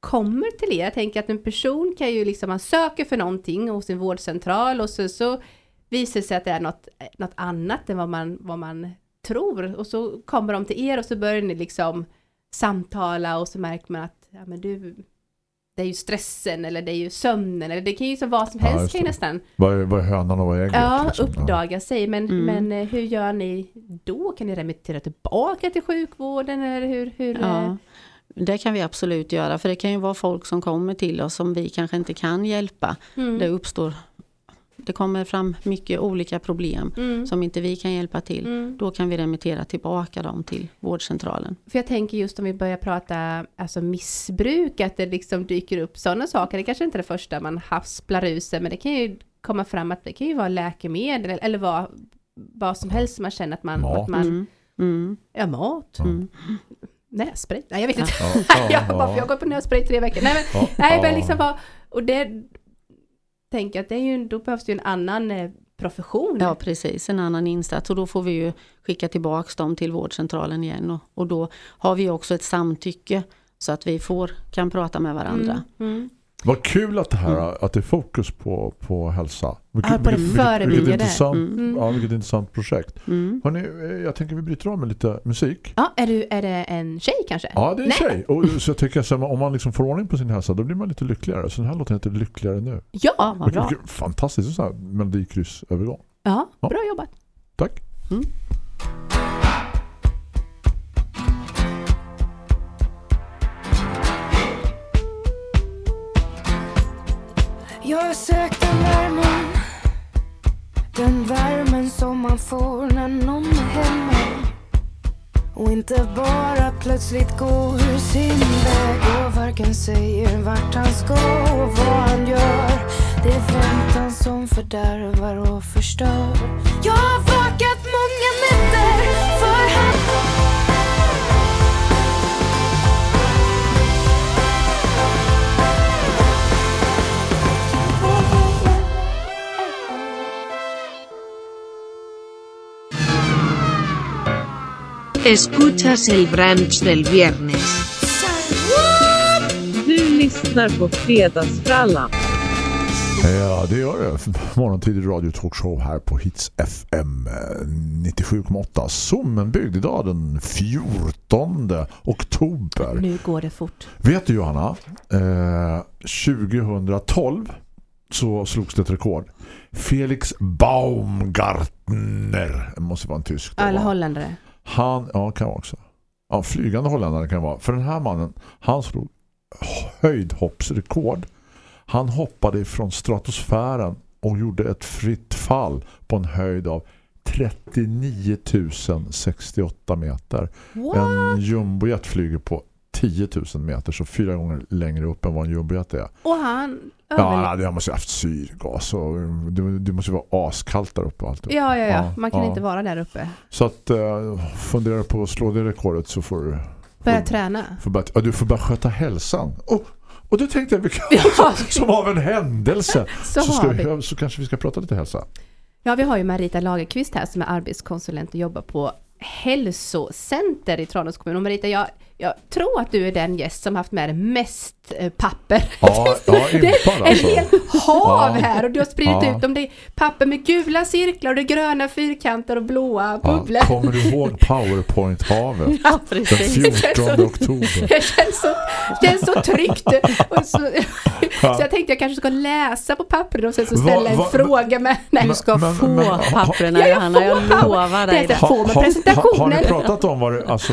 kommer till er. Jag tänker att en person kan ju liksom, man söker för någonting hos sin vårdcentral och så, så visar det sig att det är något, något annat än vad man, vad man tror. Och så kommer de till er och så börjar ni liksom samtala och så märker man att ja, men du, det är ju stressen eller det är ju sömnen eller det kan ju så vad som Ja, helst just kan nästan Vad är, vad är hönan och vad är ägget? Ja, liksom? uppdaga sig. Men, Mm. men eh, hur gör ni då? Kan ni remittera tillbaka till sjukvården? Eller hur, hur, eh, Ja, det kan vi absolut göra. För det kan ju vara folk som kommer till oss som vi kanske inte kan hjälpa. mm, Det uppstår, det kommer fram mycket olika problem mm, som inte vi kan hjälpa till. mm. Då kan vi remittera tillbaka dem till vårdcentralen. För jag tänker just om vi börjar prata alltså missbruk, att det liksom dyker upp sådana saker. Det kanske inte är det första man hasplar ur sig, men det kan ju komma fram att det kan ju vara läkemedel eller vad, vad som helst som man känner att man... Mat. Att man Mm. Mm. Ja, mat. Nässpray? Nej, jag vet inte. Ja, Ja, ja, bara för jag har gått på nässpray i tre veckor. Nej, men, Ja, nej, ja. men liksom vad... Och det... Tänker att det är ju, då behövs det ju en annan eh, profession. Ja precis, en annan insats och då får vi ju skicka tillbaks dem till vårdcentralen igen och, och då har vi också ett samtycke så att vi får, kan prata med varandra. Mm, mm. Vad kul att det här att det är fokus på, på hälsa. Vilket, Ja, på det vilket, vilket, intressant, Mm. ja, vilket intressant projekt. Mm. Hörrni, eh, jag tänker vi bryter av med lite musik. Ja, är, du, är det en tjej kanske? Ja, det är en Nej. tjej. Och, så jag så här, om man liksom får ordning på sin hälsa då blir man lite lyckligare. Så den här låten heter Lyckligare nu. Ja, vad bra. Fantastiskt så här melodikryssövergång. ja, Ja. bra jobbat. Tack. Jag har sökt den värmen. Den värmen som man får när någon är hemma. Och inte bara plötsligt går ur sin väg. Och varken säger vart han ska och vad han gör. Det är väntan som fördärvar och förstör. Jag har vakat många nätter. Escuchas el brunch del viernes. Du lyssnar på Fredagsfrallan. Ja, det gör det. Morgontidig radio talkshow här på Hits FM eh, 97,8. Sommenbygd idag den 14 oktober. Nu går det fort. Vet du Johanna, eh, 2012 så slogs det ett rekord. Felix Baumgartner, det måste vara en tysk. va? holländare. Han, ja kan vara också. Ja, flygande holländare kan vara. För den här mannen, han slog höjdhoppsrekord. Han hoppade från stratosfären och gjorde ett fritt fall på en höjd av 39 068 meter. En jumbojet flyger på 10 000 meter så fyra gånger längre upp än vad en jumbojet är. Och han Ja, det måste ju haft syrgas och det, det måste vara askallt där uppe allt. Ja, ja, ja. Ja, Man kan ja. inte vara där uppe. Så att uh, fundera på att slå det rekordet så får du Börja Mm. träna. får börja, ja, du får börja sköta hälsan. Och, och då tänkte jag vi kan, Ja. som av en händelse Så så, vi, så kanske vi ska prata lite hälsa. Ja, vi har ju Marita Lagerqvist här som är arbetskonsulent och jobbar på hälsocenter i Tranås kommun. Och Marita, jag, jag tror att du är den gäst som haft med dig mest papper. Ja, ja impar En alltså. hel hav Ja. här och du har spridit Ja. ut dem. Det är papper med gula cirklar och det är gröna fyrkanter och blåa Ja, bubblor. kommer du ihåg PowerPoint-havet? Ja, Den precis. 14 oktober. Det känns så, det känns så tryggt. Så, så jag tänkte jag kanske ska läsa på pappren och sen så ställa Va- en va- fråga med... Nej, Men- Du ska men- få men- ha- papperna Ja, jag Johanna, jag får. lovar dig Det är det. så- Få med har, har presentationen. ni pratat om vad det, alltså,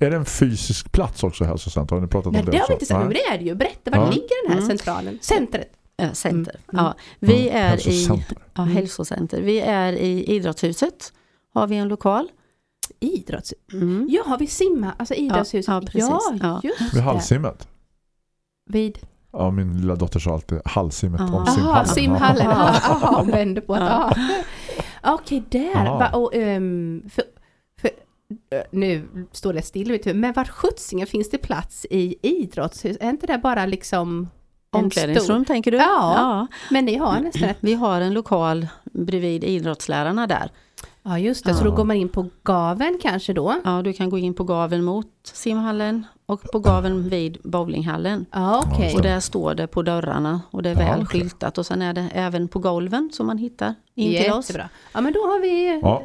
är det en fysisk plats också hälsocenter? Har ni pratat Nej, om det det har vi inte sagt, men Nej. det är det ju. Berätta, var Ja. ligger den här Mm. centralen? Centret? Ja, center. Mm. Ja, vi Mm, är i ja, hälsocenter. Vi är i idrottshuset. Har vi en lokal. Idrotts... Mm. Ja, har vi simma, alltså idrottshuset? ja, precis. Ja, Ja. just Vid det. Hallsimmet. Vid... Ja, min lilla dotter sa alltid hallsimmet Ja. om simhallen. simhallen. Ja. Jaha, vände på. Ja. Okej, där. Jaha. Va, och, ehm, för, eh, nu står det still i mitt huvud, men vart sjuttsingen finns det plats i idrottshus? Är inte det bara liksom Omklädningsrum tänker du? Ja. Men ni har nästan ett... Vi har en lokal bredvid idrottslärarna där. Ja, just det. Så Ja. då går man in på gaven kanske då? Ja, du kan gå in på gaven mot simhallen och på gaven vid bowlinghallen. Ja, okej. Och där står det på dörrarna och det är Ja, väl okej. skyltat och sen är det även på golven som man hittar in till oss. Jättebra. Ja, men då har vi... Ja.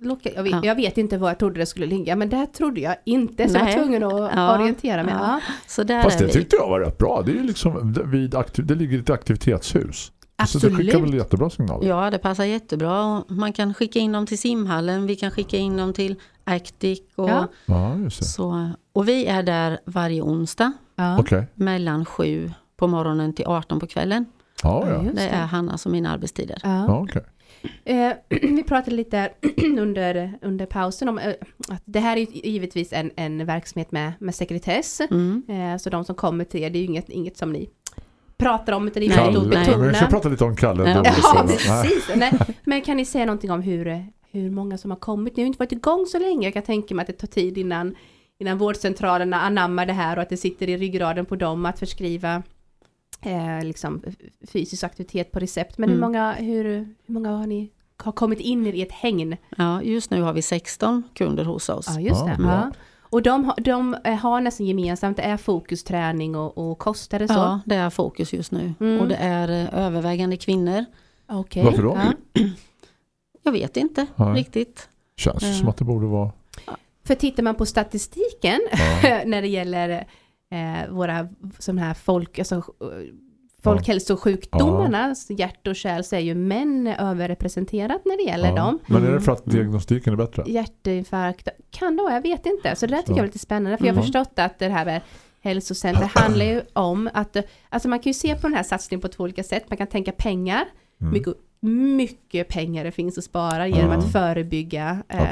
Loka- Jag, vet, Ja. jag vet inte var jag trodde det skulle ligga, men där trodde jag inte, så jag var Nej. tvungen att Ja. orientera mig. Ja. Ja. Så där Fast det vi. tyckte jag var rätt bra. Det, är liksom, vid aktiv, det ligger ett aktivitetshus. Så det Absolut. skickar väl jättebra signaler. Ja, det passar jättebra. Man kan skicka in dem till simhallen, vi kan skicka in dem till Actic. Och, Ja. Så, och vi är där varje onsdag Ja. Okej. mellan 7 på morgonen till 18 på kvällen. Ja, Det det. är Hannas och mina arbetstider. Ja. ja okej. Eh, vi pratade lite under, under pausen om eh, att det här är givetvis en, en verksamhet med, med sekretess. Mm. Eh, så de som kommer till er, det är ju inget, inget som ni pratar om, utan det är betona. men vi ska prata lite om Kalle. Ja. Ja, precis. Nej, men kan ni säga någonting om hur, hur många som har kommit? Ni har ju inte varit igång så länge. Jag kan tänka mig att det tar tid innan, innan vårdcentralerna anammar det här och att det sitter i ryggraden på dem att förskriva eh, liksom, fysisk aktivitet på recept. Men hur, Mm. många, hur, hur många har ni har kommit in i ett hägn? Ja, just nu har vi 16 kunder hos oss. Ja, just det. Ja. Och de, har- de eh, har nästan gemensamt, det är fokusträning och, och kost, är det så? Ja, det är fokus just nu. Mm. Och det är eh, övervägande kvinnor. Okej. Varför då? Ja. Jag vet inte Nej. riktigt. Känns Ja. som att det borde vara... För tittar man på statistiken Ja. när det gäller eh, våra sådana här folk, alltså, eh, folkhälsosjukdomarna, alltså hjärt och kärl, så är ju män överrepresenterat när det gäller Ja. dem. Men är det för att Mm. diagnostiken är bättre? Hjärtinfarkt, kan det vara, jag vet inte. Så det där tycker Ja. jag är lite spännande, för jag har Mm. förstått att det här med hälsocenter handlar ju om att, alltså man kan ju se på den här satsningen på två olika sätt. Man kan tänka pengar, Mm. mycket, mycket pengar det finns att spara genom Ja. att förebygga, eh,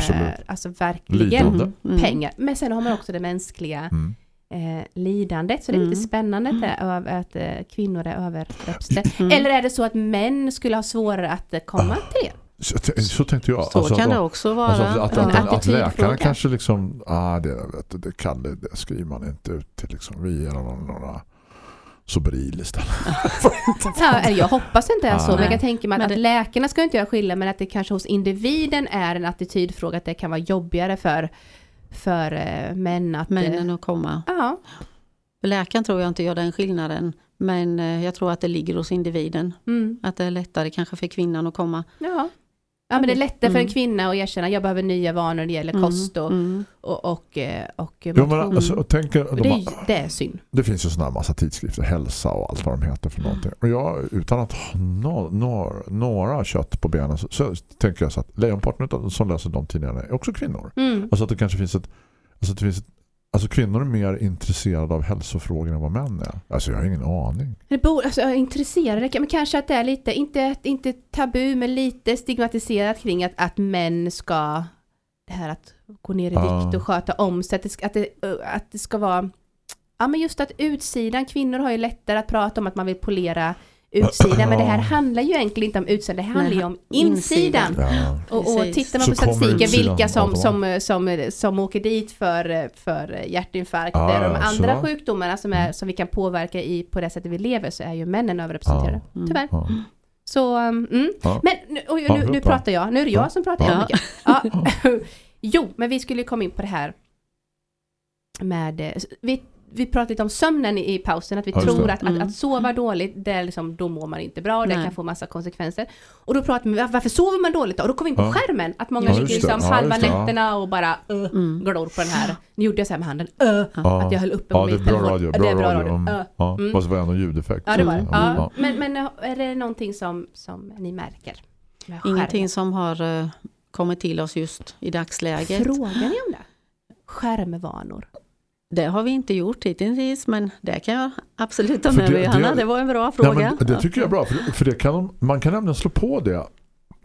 alltså verkligen Lidande. Mm. pengar. Men sen har man också det mänskliga Mm. Eh, lidandet. Så det är lite Mm. spännande att, det, av- att eh, kvinnor är överrepresenterade. Mm. Eller är det så att män skulle ha svårare att eh, komma till er? Så, så tänkte jag. Så Alltså, kan att- det också vara. Alltså att, att, En att, att, läkarna kanske liksom, ah, det, vet det, Kalle, det skriver man inte ut till liksom, vi är några, några Sobril istället. Ja, eller jag hoppas inte är så, Ja. men jag kan tänka mig att, det- att läkarna ska inte göra skillnad, men att det kanske hos individen är en attitydfråga, att det kan vara jobbigare för, för eh, män att... eh, Männen att komma. Ja, läkaren tror jag inte gör den skillnaden. Men eh, jag tror att det ligger hos individen. mm, Att det är lättare kanske för kvinnan att komma. ja. Ja men det är lättare för en Mm. kvinna att erkänna jag behöver nya vanor när det gäller Mm, kost och, mm. och, och, eh, och Jo, men motion. alltså, Och de det, är, det är synd. det finns ju sådana här massa tidskrifter, hälsa och allt vad de heter för någonting. Och jag, utan att ha no, några, några kött på benen så, så tänker jag så att lejonparten som läser de tidningarna är också kvinnor. Mm. Alltså att det kanske finns ett alltså att det finns ett, Alltså kvinnor är mer intresserade av hälsofrågor än vad män är. Alltså jag har ingen aning. Det bor, alltså, jag är intresserad, men kanske att det är lite, inte, inte tabu, men lite stigmatiserat kring att, att män ska, det här att gå ner i vikt och sköta om sig, att det, att, det, att det ska vara, ja men just att utsidan, kvinnor har ju lättare att prata om att man vill polera utsidan, men det här handlar ju egentligen inte om utsidan, det handlar ju om insidan. insidan. Ja. Och, och tittar man på statistiken, vilka som, som, som, som åker dit för, för hjärtinfarkter Ah, och de andra så. sjukdomarna som, är, som vi kan påverka i, på det sättet vi lever så är ju männen överrepresenterade. Mm. Tyvärr. Ja. Så, mm. Ja. men nu, och, nu, nu bra. pratar jag, nu är det jag Ja. som pratar Ja. jättemycket. Ja. jo, men vi skulle ju komma in på det här med, vi, vi pratade lite om sömnen i, i pausen, att vi Ja, tror att, att, Mm. att sova dåligt, det är liksom, då mår man inte bra och det Nej. kan få massa konsekvenser. Och då pratar vi, varför sover man dåligt då? Och då kommer vi in på Ja. skärmen, att många Ja, ligger liksom Ja, halva ja. nätterna och bara uh, Mm. glor på den här. Nu gjorde jag så här med handen, uh, Ja. att jag höll uppe Ja, det är bra mobiltelefonen. radio. Ja, Bra, det är bra radio. radio. Uh. Ja, Mm. Fast det var ändå ljudeffekt. Ja, det var det. Mm. Ja. Ja. Men, men eh, är det någonting som, som ni märker? Ingenting som har eh, kommit till oss just i dagsläget. Frågar ni om det? Skärmvanor. Det har vi inte gjort hittills men det kan jag absolut ta med det- mig Johanna. det- Det var en bra fråga. men det tycker jag är bra. För, för det kan, man kan nämligen slå på det.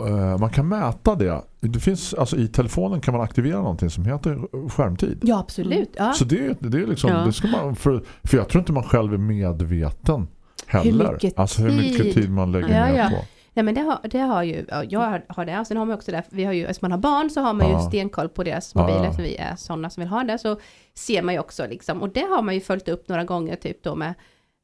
Eh, Man kan mäta det. det finns, alltså I telefonen kan man aktivera någonting som heter skärmtid. Ja, absolut. Ja. Så det, det är liksom, Ja. det ska man, för, för jag tror inte man själv är medveten heller. mycket alltså hur mycket tid. tid man lägger Ja, ner på. Nej, men det har, det har ju, ja, jag har, har det, och sen har man också det, vi har ju, eftersom man har barn så har man ju Ja. stenkoll på deras Ja, mobiler, ja. så vi är sådana som vill ha det, så ser man ju också liksom, och det har man ju följt upp några gånger typ då med,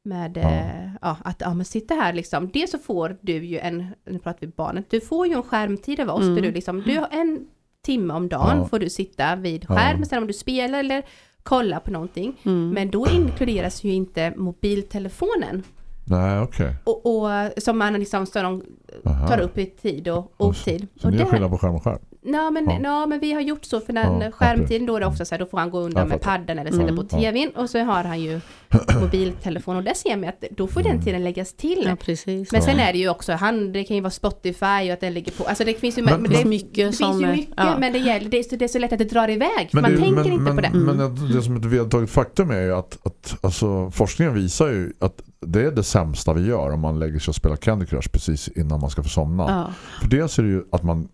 med Ja. ja. ja, att ja, men sitta här liksom, dels så får du ju en, nu pratar vi barnet, du får ju en skärmtid av oss, Mm. där du liksom, du har en timme om dagen Ja. får du sitta vid Ja. skärm, sen om du spelar eller kollar på någonting, Mm. men då inkluderas ju inte mobiltelefonen. Nej, okej. Och, och som man liksom så de Aha. tar upp i tid och otid. Så och ni det, har skillnad på skärm och skärm? Ja, men, Ja. ja. men vi har gjort så för den Ja, skärmtiden då är det ofta så här, då får han gå undan med paddan eller sätta Mm. på tvn och så har han ju mobiltelefon och där ser man att då får Mm. den tiden läggas till. Ja, precis. Men sen är det ju också, han, det kan ju vara Spotify och att den ligger på, alltså det finns ju, Men- men, det det, finns mycket det som... finns ju mycket, ja. men det, gäller, det, är, så- det är så lätt att det drar iväg, Men man det- tänker men, inte men, på det. Men det, det som ett vedertaget faktum är ju att, att alltså, forskningen visar ju att det är det sämsta vi gör om man lägger sig och spelar Candy Crush precis innan man ska få somna. Ja. För dels är det ju att man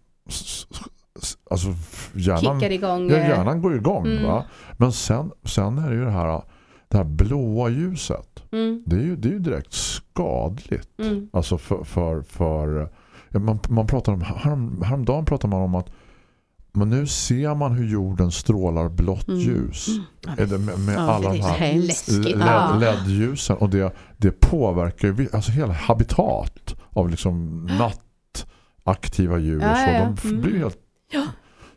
alltså hjärnan, Kickar igång. ja, eh, hjärnan går igång Mm. va? Men sen, sen är det ju det här det här blåa ljuset. Mm, Det är ju, det är ju direkt skadligt. mm, Alltså för, för, för ja, man, man pratar om härom, häromdagen pratar man om att men nu ser man hur jorden strålar blått Mm. ljus. Är det med, med Ja, alla de är här. LED. LED-ljusen och det, det påverkar alltså hela habitat av liksom nattaktiva djur Ja, så. ja, ja. De Mm. blir helt Ja.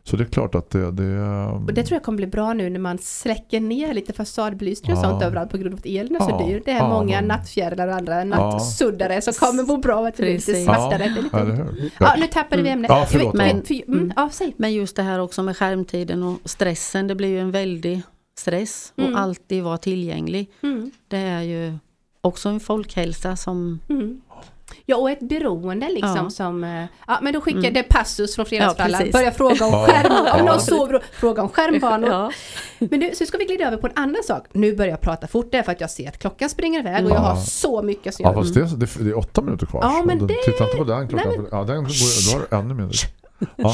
Så det är klart att det, det Och det tror jag kommer bli bra nu när man släcker ner lite fasadbelysning och Ja. sånt överallt på grund av att elen är så Ja. dyr. Det är Ja, många men- nattfjärilar och andra nattsuddare som kommer må bra att det blir lite svartare. Det är lite... Ja, eller hur? Ja, nu tappade vi ämnet. Ja, förlåt. Men, Ja. för, mm, ja, säg. Men just det här också med skärmtiden och stressen. Det blir ju en väldig stress Mm. och alltid vara tillgänglig. Mm, Det är ju också en folkhälsa som... mm. Ja, och ett beroende liksom Ja. som... eh, Ja, men då skickar Mm. det passus från Ja, Fredagsfrallan. precis. Börja fråga om Ja. skärm, om Ja. någon sover, fråga om skärmvanor. Ja. Men nu, så ska vi glida över på en annan sak. Nu börjar jag prata fort där för att jag ser att klockan springer iväg och jag har Ja. så mycket som Ja, jag... fast det, det, det är åtta minuter kvar. Ja, men det- Titta inte på den klockan. Nej, men- Ja, den går, då har du ännu mindre. Ja.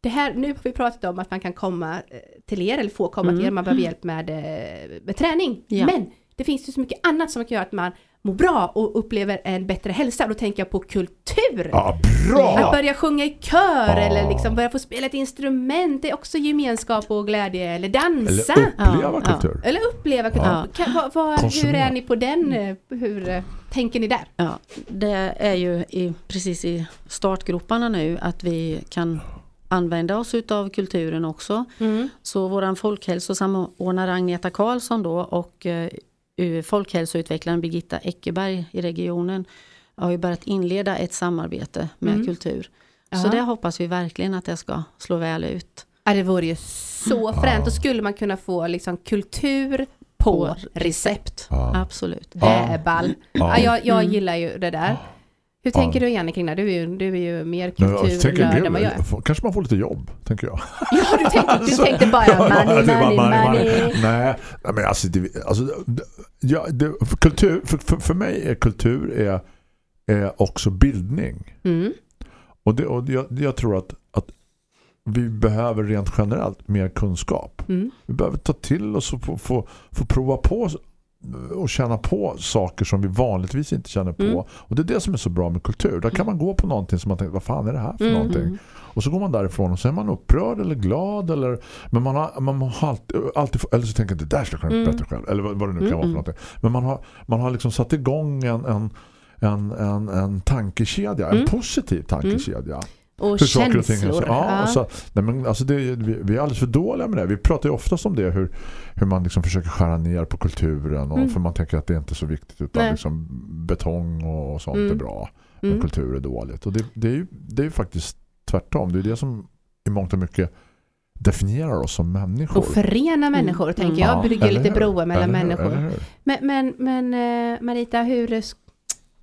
Det här, nu har vi pratat om att man kan komma eh, till er eller få komma Mm. till er, man behöver hjälp med, eh, med träning. Ja. Men det finns ju så mycket annat som kan göra att man mår bra och upplever en bättre hälsa. Då tänker jag på kultur. ja, Att bra! börja sjunga i kör Ja. eller liksom börja få spela ett instrument, det är också gemenskap och glädje. Eller dansa. Eller uppleva Ja, ja. kultur. Eller uppleva kultur. Ja. Kan, vad, vad, hur är ni på den? eh, Hur eh, tänker ni där? Ja, det är ju i, precis i startgroparna nu att vi kan använda oss utav kulturen också. Mm. Så våran folkhälsosamordnare Agneta Karlsson då och eh, folkhälsoutvecklaren Birgitta Eckerberg i regionen har ju börjat inleda ett samarbete med Mm. kultur. Så det hoppas vi verkligen att det ska slå väl ut. Ja, det vore ju så fränt. Då skulle man kunna få liksom kultur på recept. Ja. Absolut. Det är ball. Ja, jag, jag Mm. gillar ju det där. Hur Ja. tänker du Janne kring det? Du är ju, du är ju mer kulturnörd än vad jag är. kanske man får lite jobb, tänker jag. Ja, du tänkte, du tänkte bara money, var money, money. Nej, men alltså, det, alltså ja, det, för, kultur, för, för, för mig är kultur är, är också bildning. Mm. Och, det, och jag, jag tror att, att vi behöver rent generellt mer kunskap. Mm. Vi behöver ta till oss och få, få, få prova på och känna på saker som vi vanligtvis inte känner på. Mm. Och det är det som är så bra med kultur. Där kan man gå på någonting som man tänker, vad fan är det här för Mm. någonting? Och så går man därifrån och så är man upprörd eller glad eller, men man har, man har alltid, alltid eller så tänker jag det där ska jag kunna Mm. bättre själv eller vad, det nu kan Mm, vara för mm. någonting. Men man har, man har liksom satt igång en, en, en, en, en tankekedja, en Mm. positiv tankekedja. Och saker och ting är känslor. så, ja, Ja. Så, nej men alltså det, vi, vi är alldeles för dåliga med det. Vi pratar ju oftast om det, hur, hur man liksom försöker skära ner på kulturen. Och, Mm. För man tänker att det är inte så viktigt utan Nej. liksom betong och sånt Mm. är bra. Men Mm. kultur är dåligt. Och det, det, är ju, det är ju faktiskt tvärtom. Det är det som i mångt och mycket definierar oss som människor. Och förena människor, Mm. tänker jag. Ja, Bygga eller lite broar mellan Eller människor. Eller? Men, men, men eh, Marita, hur...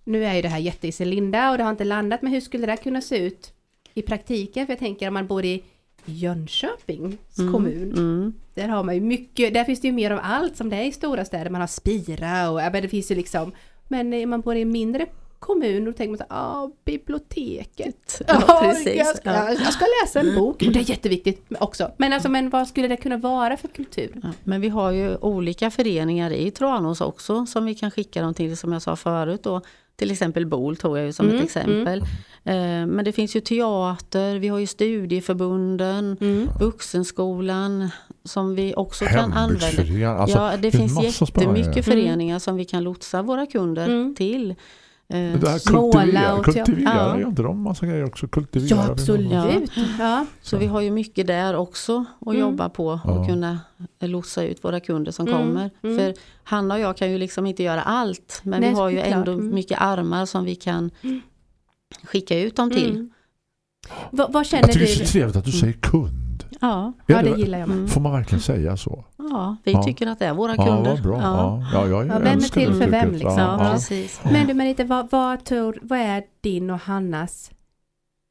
Nu är ju det här jätte i sin linda och det har inte landat, men hur skulle det kunna se ut i praktiken? För jag tänker om man bor i Jönköpings Mm, kommun. Mm. Där har man ju mycket, där finns det ju mer av allt som det är i stora städer. Man har Spira och ja, men det finns ju liksom. Men om man bor i en mindre kommun då tänker man så här, ah, biblioteket. Ja, precis. Jag ska, Ja. jag ska läsa en bok. Och det är jätteviktigt också. Men alltså, men vad skulle det kunna vara för kultur? Ja, men vi har ju olika föreningar i Tranås också som vi kan skicka dem till som jag sa förut. Då. Till exempel BOL tog jag ju som Mm, ett exempel. Eh, men det finns ju teater, vi har ju studieförbunden, Mm. Vuxenskolan som vi också kan använda. Alltså, ja, det finns finns spännande jättemycket grejer. föreningar som vi kan lotsa våra kunder Mm. till. Eh, Det här kultivera, och kultivera ja. inte de massa grejer också? Kultivera, Ja, absolut. Ja. Så vi har ju mycket där också att Mm. jobba på och Ja. kunna lotsa ut våra kunder som Mm, kommer. mm. För Hanna och jag kan ju liksom inte göra allt. Men Nej, vi har ju ändå Mm. mycket armar som vi kan skicka ut dem till. Mm. Vad, vad Jag känner tycker du? det är så trevligt att du säger kund. Ja, Ja, Är det det- gillar jag mm. Får man verkligen säga så? ja, vi Ja. tycker att det är våra Ja, kunder. vad bra. Ja. Ja, jag Ja, vem är till för vem, liksom? Ja, Ja, ja. precis. Men du Marita, vad, vad, tror, vad är din och Hannas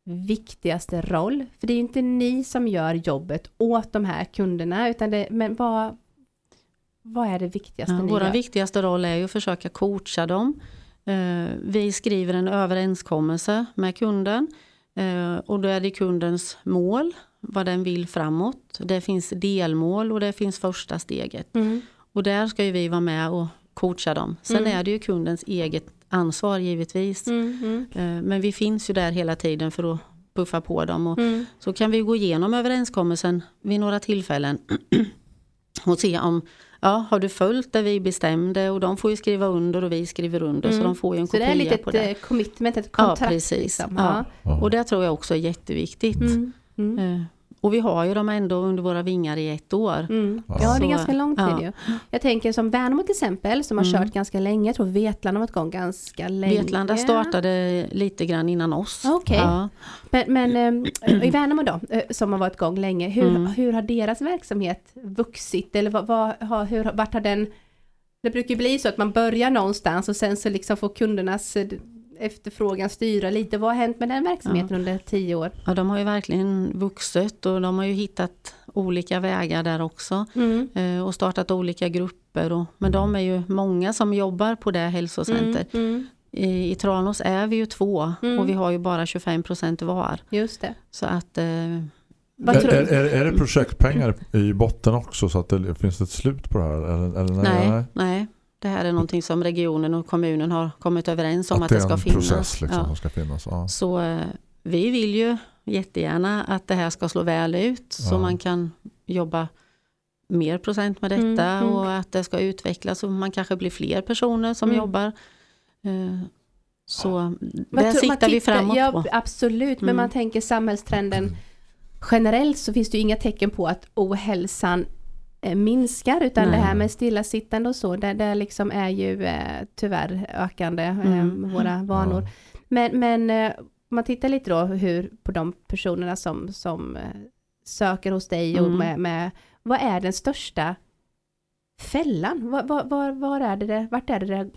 viktigaste roll? För det är ju inte ni som gör jobbet åt de här kunderna, utan det, men vad, vad är det viktigaste Ja, ni vår gör? viktigaste roll är ju att försöka coacha dem. Eh, vi skriver en överenskommelse med kunden eh, och då är det kundens mål, vad den vill framåt. Det finns delmål och det finns första steget. Mm. Och där ska ju vi vara med och coacha dem. Sen Mm. är det ju kundens eget ansvar givetvis. Mm, mm, Eh, Men vi finns ju där hela tiden för att puffa på dem. Och mm. så kan vi gå igenom överenskommelsen vid några tillfällen och se om, ja, har du följt det vi bestämde och de får ju skriva under och vi skriver under så Mm. de får ju en Så det kopia är lite på ett det. commitment, ett Ja, kontrakt. precis. Liksom. Ja. Ja. Och det tror jag också är jätteviktigt. Mm, mm, Eh, Och vi har ju dem ändå under våra vingar i ett år. mm. Ja. Det är ganska lång tid ja. ju. Jag tänker som Värnamo till exempel, som har Mm. kört ganska länge. Jag tror Vetlanda har varit igång ganska länge. Vetlanda startade lite grann innan oss. Okej. Ja. Men, men eh, i Värnamo då, eh, som har varit igång länge, hur, Mm. hur har deras verksamhet vuxit? Eller vad, vad, har, hur, vart har den... Det brukar ju bli så att man börjar någonstans och sen så liksom får kundernas efterfrågan styra lite. Vad har hänt med den verksamheten under tio år? ja, de har ju verkligen vuxit och de har ju hittat olika vägar där också. Mm. eh, Och startat olika grupper. Och, men de är ju många som jobbar på det hälsocenter. Mm, mm, I, I Tranås är vi ju två Mm. och vi har ju bara 25% var. just det. Så att eh, Vad Är, tror är, är, är det projektpengar i botten också så att det finns ett slut på det här? Eller, eller nej, nej, nej, det här är någonting som regionen och kommunen har kommit överens om att, det det ska finnas. process liksom, Ja. som ska finnas. Ja. Så eh, vi vill ju jättegärna att det här ska slå väl ut så Ja. man kan jobba mer procent med Mm, detta mm. och att det ska utvecklas och man kanske blir fler personer som Mm. jobbar. Eh, Så där man siktar vi tittar- framåt ja, på. Absolut, men Mm. man tänker samhällstrenden generellt så finns det ju inga tecken på att ohälsan minskar utan Nej. det här med stillasittande och så, det, det liksom är ju eh, tyvärr ökande eh, Mm. våra vanor. Men, men eh, om man tittar lite då hur på de personerna som, som eh, söker hos dig och Mm. med, med, vad är den största fällan? Var, var, var, var är det, det, vart är det det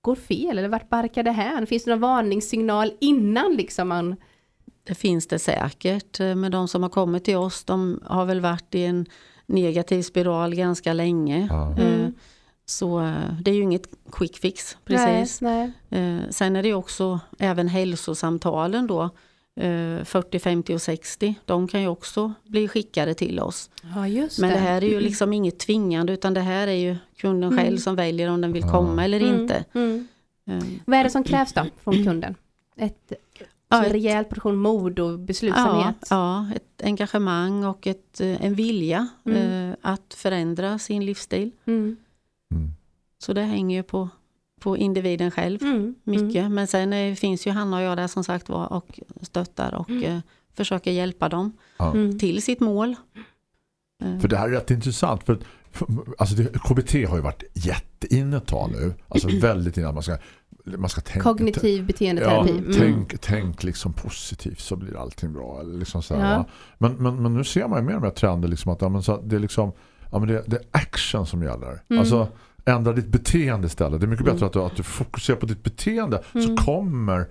går fel eller vart barkar det här? Finns det någon varningssignal innan liksom man Det finns det säkert. eh, Men de som har kommit till oss, de har väl varit i en negativ spiral ganska länge. Ja. Eh, Mm. Så eh, det är ju inget quick fix precis. Nej, nej. Sen är det ju också även hälsosamtalen då. eh, 40, 50 och 60. De kan ju också bli skickade till oss. Ja just Men det här är ju liksom inget tvingande utan det här är ju kunden Mm. själv som väljer om den vill Ja. komma eller Mm, inte. Mm. Vad är det som krävs då från kunden? Ett Ja, så ett- rejäl portion mod och Ja, beslutsamhet? ja, ett engagemang och ett, eh, en vilja Mm. eh, att förändra sin livsstil. Mm. Mm. Så det hänger ju på, på individen själv Mm. mycket. Men sen eh, finns ju Hanna och jag där som sagt var och stöttar och eh, försöker hjälpa dem Ja. Mm. till sitt mål. För det här är rätt intressant för, för alltså det, KBT har ju varit jätteinne ett tag nu. Alltså väldigt inne att man ska, man ska tänka. Kognitiv Ja, beteendeterapi. Mm. tänk, tänk liksom positivt så blir allting bra. Liksom så här, Ja. men, men, men nu ser man ju mer och mer trender liksom att ja, men så, det är liksom ja, men det, det är action som gäller. Mm. Alltså ändra ditt beteende istället. Det är mycket Mm. bättre att, du, att du fokuserar på ditt beteende Mm. så kommer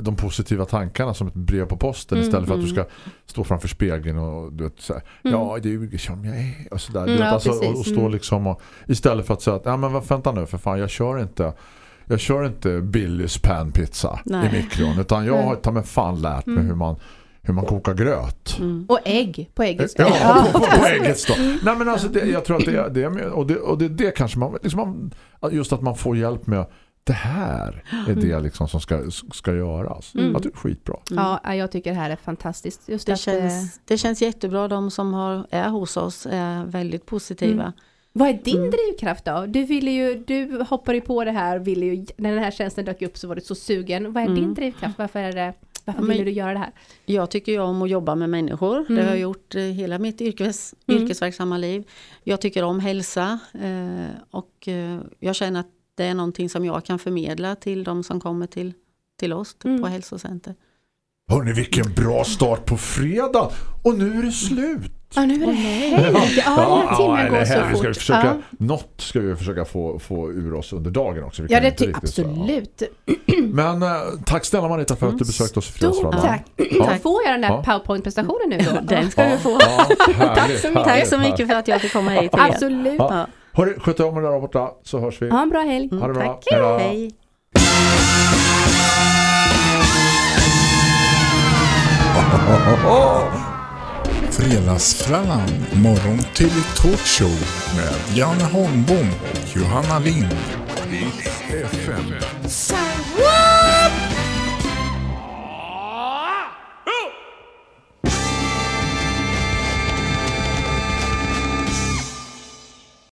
de positiva tankarna som ett brev på posten Mm, istället för att du mm. ska stå framför spegeln och du vet, så här, Mm. ja det är ju som jag är och sådär. Mm, ja, alltså, och, och stå Mm. liksom och, istället för att säga att ja men vad vänta nu för fan jag kör inte jag kör inte Billys panpizza Nej. i mikron utan jag har ta mig fan lärt mig Mm. hur man hur man kokar gröt. mm. Och ägg på äggets Ja, på, på, på äggets då. Nej men alltså det, jag tror att det, är- det är och det, och det, det kanske man, liksom man just att man får hjälp med det här är det liksom som ska, ska göras. Mm. Tycker det är skitbra. Ja, jag tycker det här är fantastiskt. Just Det, att, eh, känns, det känns jättebra. De som har, är hos oss är väldigt positiva. Mm. vad är din Mm. drivkraft då? Du ville ju, du hoppade ju på det här, ville ju, när den här tjänsten dök upp så var du så sugen. Vad är din Mm. drivkraft? Varför är det, varför Ja, men- ville du göra det här? Jag tycker ju om att jobba med människor. Det Mm. har jag gjort eh, hela mitt yrkes, Mm. yrkesverksamma liv. Jag tycker om hälsa eh, och eh, jag känner att det är någonting som jag kan förmedla till de som kommer till, till oss till- Mm. på hälsocenter. Hörrni, vilken bra start på fredag! Och nu är det slut! Ja, nu är det helg. Ja, den här timmen går så. Vi ska fort. försöka, Ja. Något ska vi försöka få, få ur oss under dagen också. Vi Ja, det tycker absolut. Men eh, tack snälla Marita för att du Mm. besökte oss i Stort Fredagsfrallan. tack. Ja. Får jag den där Ja. powerpoint-presentationen nu då? Den ska du få. Ja, härligt, Tack så mycket. Tack så mycket för att jag fick komma hit. Absolut. Hörru, sköt om er där borta så hörs vi. Ha en bra helg. Ha det bra. Tack. Hej då. Hej. Fredagsfrallan, morgon till talkshow med Janne Holmbom och Johanna Lind. FM.